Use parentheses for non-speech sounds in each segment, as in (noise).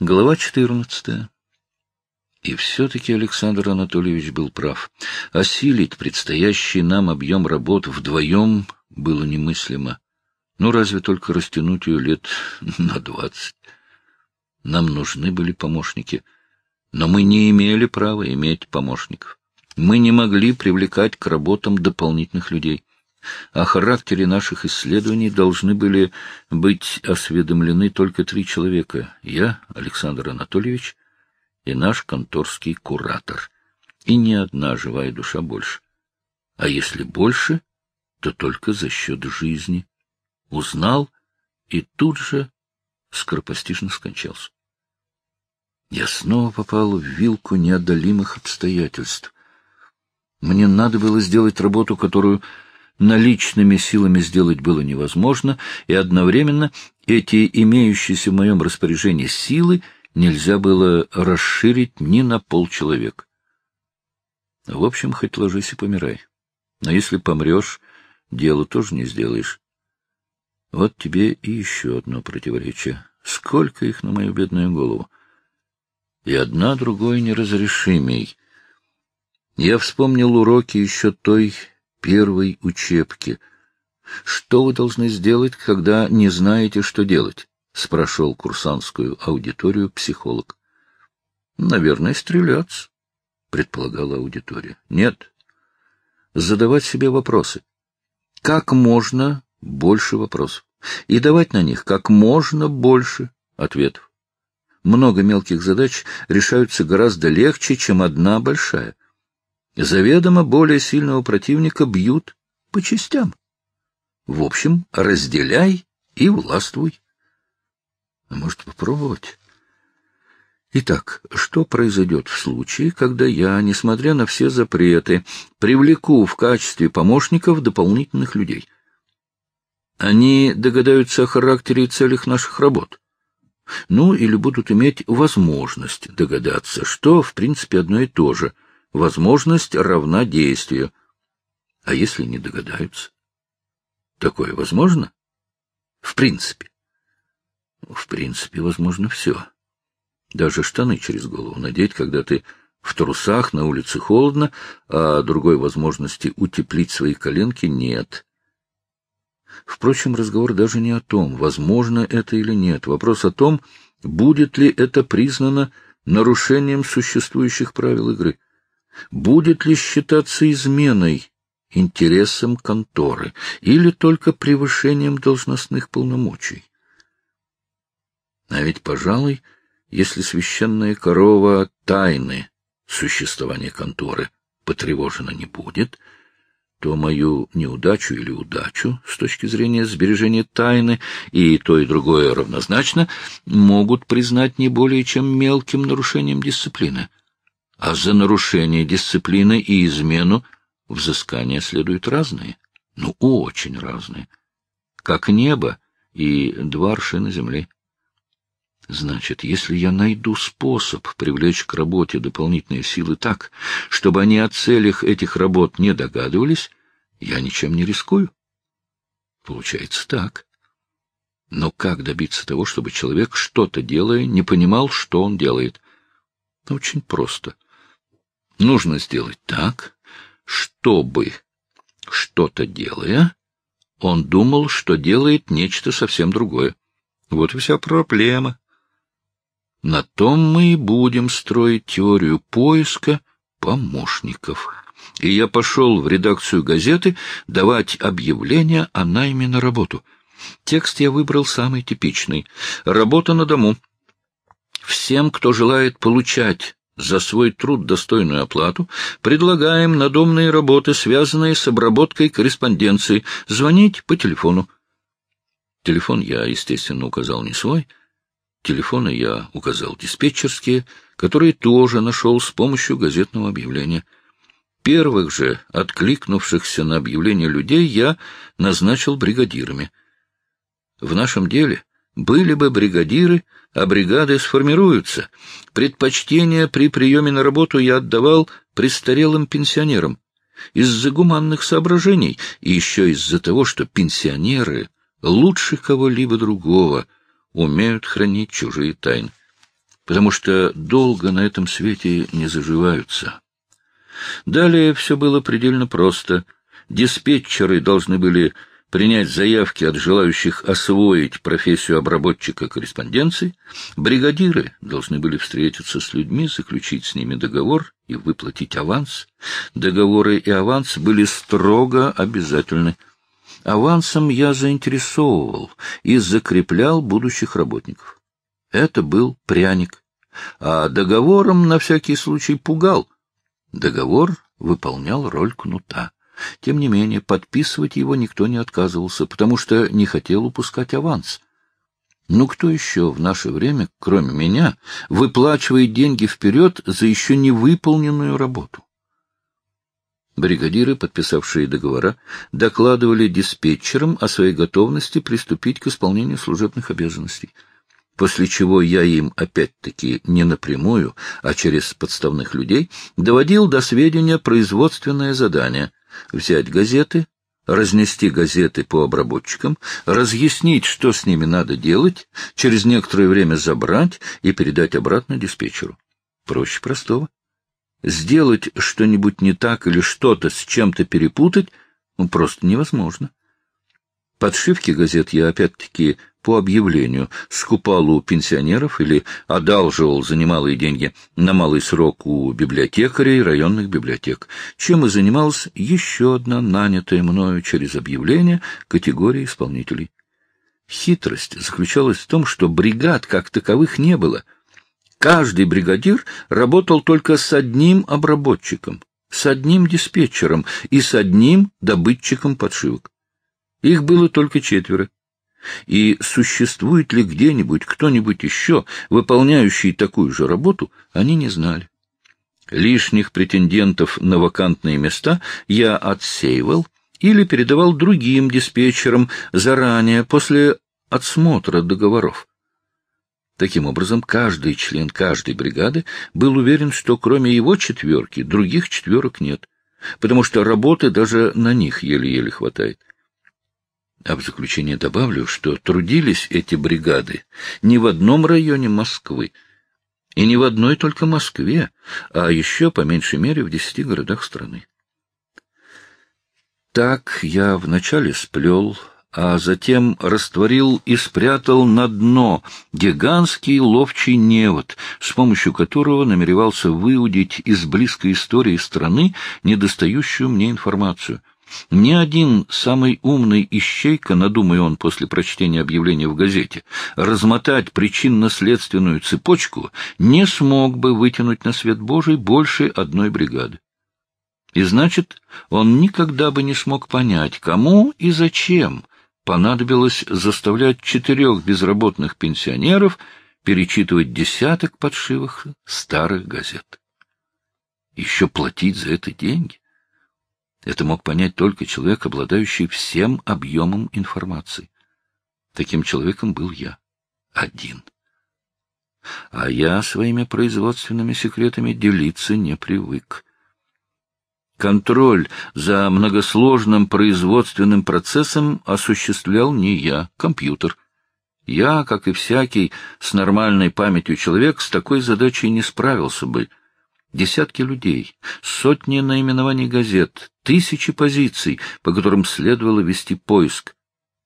Глава 14. И все-таки Александр Анатольевич был прав. Осилить предстоящий нам объем работ вдвоем было немыслимо. Ну, разве только растянуть ее лет (laughs) на двадцать. Нам нужны были помощники, но мы не имели права иметь помощников. Мы не могли привлекать к работам дополнительных людей. О характере наших исследований должны были быть осведомлены только три человека — я, Александр Анатольевич, и наш конторский куратор, и ни одна живая душа больше. А если больше, то только за счет жизни. Узнал и тут же скоропостижно скончался. Я снова попал в вилку неодолимых обстоятельств. Мне надо было сделать работу, которую наличными силами сделать было невозможно, и одновременно эти имеющиеся в моем распоряжении силы нельзя было расширить ни на полчеловека. В общем, хоть ложись и помирай. Но если помрешь, дело тоже не сделаешь. Вот тебе и еще одно противоречие. Сколько их на мою бедную голову! И одна другой неразрешимей. Я вспомнил уроки еще той первой учебки. Что вы должны сделать, когда не знаете, что делать? — спрашивал курсантскую аудиторию психолог. — Наверное, стреляться, — предполагала аудитория. — Нет. Задавать себе вопросы. Как можно больше вопросов. И давать на них как можно больше ответов. Много мелких задач решаются гораздо легче, чем одна большая. Заведомо более сильного противника бьют по частям. В общем, разделяй и властвуй. А может, попробовать? Итак, что произойдет в случае, когда я, несмотря на все запреты, привлеку в качестве помощников дополнительных людей? Они догадаются о характере и целях наших работ. Ну, или будут иметь возможность догадаться, что, в принципе, одно и то же — возможность равна действию. А если не догадаются? Такое возможно? В принципе. В принципе, возможно все. Даже штаны через голову надеть, когда ты в трусах, на улице холодно, а другой возможности утеплить свои коленки нет. Впрочем, разговор даже не о том, возможно это или нет. Вопрос о том, будет ли это признано нарушением существующих правил игры будет ли считаться изменой интересам конторы или только превышением должностных полномочий. А ведь, пожалуй, если священная корова тайны существования конторы потревожена не будет, то мою неудачу или удачу с точки зрения сбережения тайны и то и другое равнозначно могут признать не более чем мелким нарушением дисциплины а за нарушение дисциплины и измену взыскания следуют разные, ну, очень разные, как небо и два аршина земли. Значит, если я найду способ привлечь к работе дополнительные силы так, чтобы они о целях этих работ не догадывались, я ничем не рискую. Получается так. Но как добиться того, чтобы человек, что-то делая, не понимал, что он делает? Очень просто — Нужно сделать так, чтобы, что-то делая, он думал, что делает нечто совсем другое. Вот и вся проблема. На том мы и будем строить теорию поиска помощников. И я пошел в редакцию газеты давать объявление о найме на работу. Текст я выбрал самый типичный. Работа на дому. Всем, кто желает получать за свой труд достойную оплату, предлагаем надомные работы, связанные с обработкой корреспонденции. Звонить по телефону. Телефон я, естественно, указал не свой. Телефоны я указал диспетчерские, которые тоже нашел с помощью газетного объявления. Первых же, откликнувшихся на объявление людей, я назначил бригадирами. В нашем деле были бы бригадиры, а бригады сформируются. Предпочтение при приеме на работу я отдавал престарелым пенсионерам. Из-за гуманных соображений и еще из-за того, что пенсионеры лучше кого-либо другого умеют хранить чужие тайны. потому что долго на этом свете не заживаются. Далее все было предельно просто. Диспетчеры должны были принять заявки от желающих освоить профессию обработчика корреспонденции, бригадиры должны были встретиться с людьми, заключить с ними договор и выплатить аванс. Договоры и аванс были строго обязательны. Авансом я заинтересовывал и закреплял будущих работников. Это был пряник, а договором на всякий случай пугал. Договор выполнял роль кнута. Тем не менее, подписывать его никто не отказывался, потому что не хотел упускать аванс. Ну, кто еще в наше время, кроме меня, выплачивает деньги вперед за еще не выполненную работу? Бригадиры, подписавшие договора, докладывали диспетчерам о своей готовности приступить к исполнению служебных обязанностей — после чего я им опять-таки не напрямую, а через подставных людей доводил до сведения производственное задание — взять газеты, разнести газеты по обработчикам, разъяснить, что с ними надо делать, через некоторое время забрать и передать обратно диспетчеру. Проще простого. Сделать что-нибудь не так или что-то с чем-то перепутать ну, просто невозможно. Подшивки газет я опять-таки по объявлению скупал у пенсионеров или одалживал за немалые деньги на малый срок у библиотекарей районных библиотек, чем и занималась еще одна нанятая мною через объявление категория исполнителей. Хитрость заключалась в том, что бригад как таковых не было. Каждый бригадир работал только с одним обработчиком, с одним диспетчером и с одним добытчиком подшивок. Их было только четверо. И существует ли где-нибудь кто-нибудь еще, выполняющий такую же работу, они не знали. Лишних претендентов на вакантные места я отсеивал или передавал другим диспетчерам заранее, после отсмотра договоров. Таким образом, каждый член каждой бригады был уверен, что кроме его четверки других четверок нет, потому что работы даже на них еле-еле хватает. А в заключение добавлю, что трудились эти бригады не в одном районе Москвы, и не в одной только Москве, а еще, по меньшей мере, в десяти городах страны. Так я вначале сплел, а затем растворил и спрятал на дно гигантский ловчий невод, с помощью которого намеревался выудить из близкой истории страны недостающую мне информацию — ни один самый умный ищейка, надумай он после прочтения объявления в газете, размотать причинно-следственную цепочку, не смог бы вытянуть на свет Божий больше одной бригады. И значит, он никогда бы не смог понять, кому и зачем понадобилось заставлять четырех безработных пенсионеров перечитывать десяток подшивых старых газет. Еще платить за это деньги? Это мог понять только человек, обладающий всем объемом информации. Таким человеком был я. Один. А я своими производственными секретами делиться не привык. Контроль за многосложным производственным процессом осуществлял не я, компьютер. Я, как и всякий с нормальной памятью человек, с такой задачей не справился бы — Десятки людей, сотни наименований газет, тысячи позиций, по которым следовало вести поиск.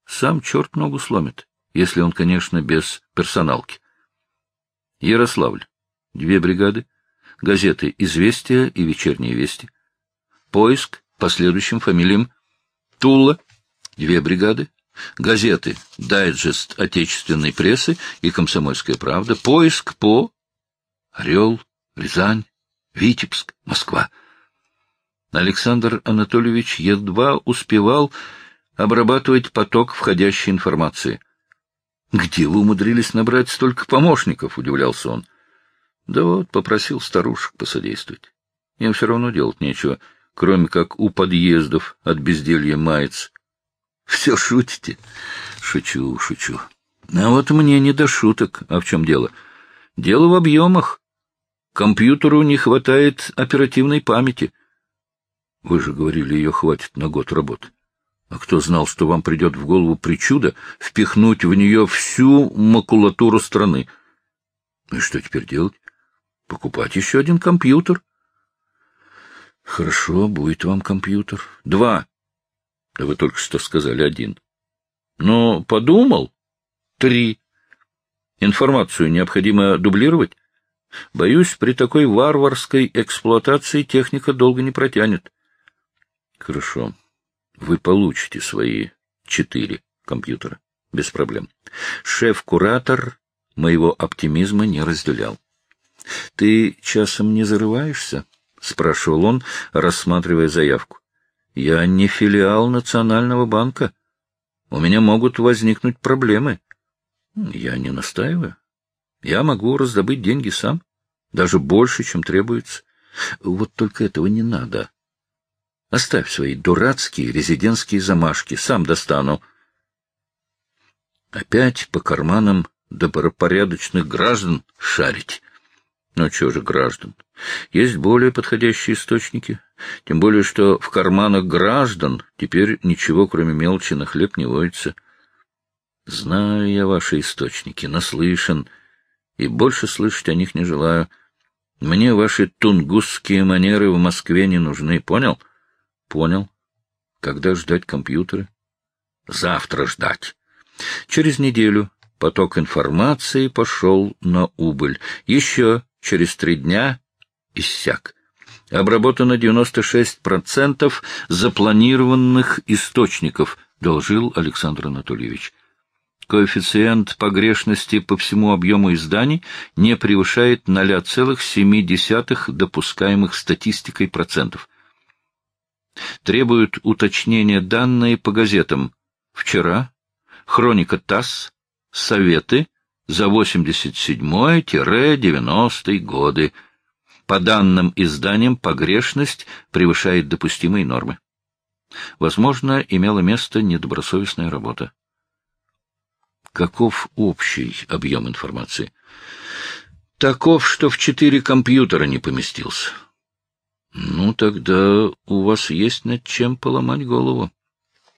Сам черт ногу сломит, если он, конечно, без персоналки. Ярославль. Две бригады. Газеты «Известия» и «Вечерние вести». Поиск по следующим фамилиям. Тула. Две бригады. Газеты «Дайджест отечественной прессы» и «Комсомольская правда». Поиск по Орел, Рязань, Витебск, Москва. Александр Анатольевич едва успевал обрабатывать поток входящей информации. «Где вы умудрились набрать столько помощников?» — удивлялся он. «Да вот, попросил старушек посодействовать. Им все равно делать нечего, кроме как у подъездов от безделья мается. Все шутите?» «Шучу, шучу. А вот мне не до шуток. А в чем дело? Дело в объемах. Компьютеру не хватает оперативной памяти. Вы же говорили, ее хватит на год работы. А кто знал, что вам придет в голову причуда впихнуть в нее всю макулатуру страны? Ну и что теперь делать? Покупать еще один компьютер. Хорошо, будет вам компьютер. Два. Да вы только что сказали один. Но подумал. Три. Информацию необходимо дублировать. Боюсь, при такой варварской эксплуатации техника долго не протянет. Хорошо. Вы получите свои четыре компьютера. Без проблем. Шеф-куратор моего оптимизма не разделял. — Ты часом не зарываешься? — спрашивал он, рассматривая заявку. — Я не филиал Национального банка. У меня могут возникнуть проблемы. Я не настаиваю. Я могу раздобыть деньги сам, даже больше, чем требуется. Вот только этого не надо. Оставь свои дурацкие резидентские замашки, сам достану. Опять по карманам добропорядочных граждан шарить. Ну, что же граждан? Есть более подходящие источники. Тем более, что в карманах граждан теперь ничего, кроме мелочи, на хлеб не водится. Знаю я ваши источники, наслышан, и больше слышать о них не желаю. Мне ваши тунгусские манеры в Москве не нужны, понял? Понял. Когда ждать компьютеры? Завтра ждать. Через неделю поток информации пошел на убыль. Еще через три дня иссяк. Обработано 96% запланированных источников, доложил Александр Анатольевич. Коэффициент погрешности по всему объему изданий не превышает 0,7 допускаемых статистикой процентов. Требуют уточнения данные по газетам. Вчера Хроника ТАСС, Советы за 87-90 годы. По данным изданиям, погрешность превышает допустимые нормы. Возможно, имела место недобросовестная работа. Каков общий объем информации? Таков, что в четыре компьютера не поместился. Ну, тогда у вас есть над чем поломать голову.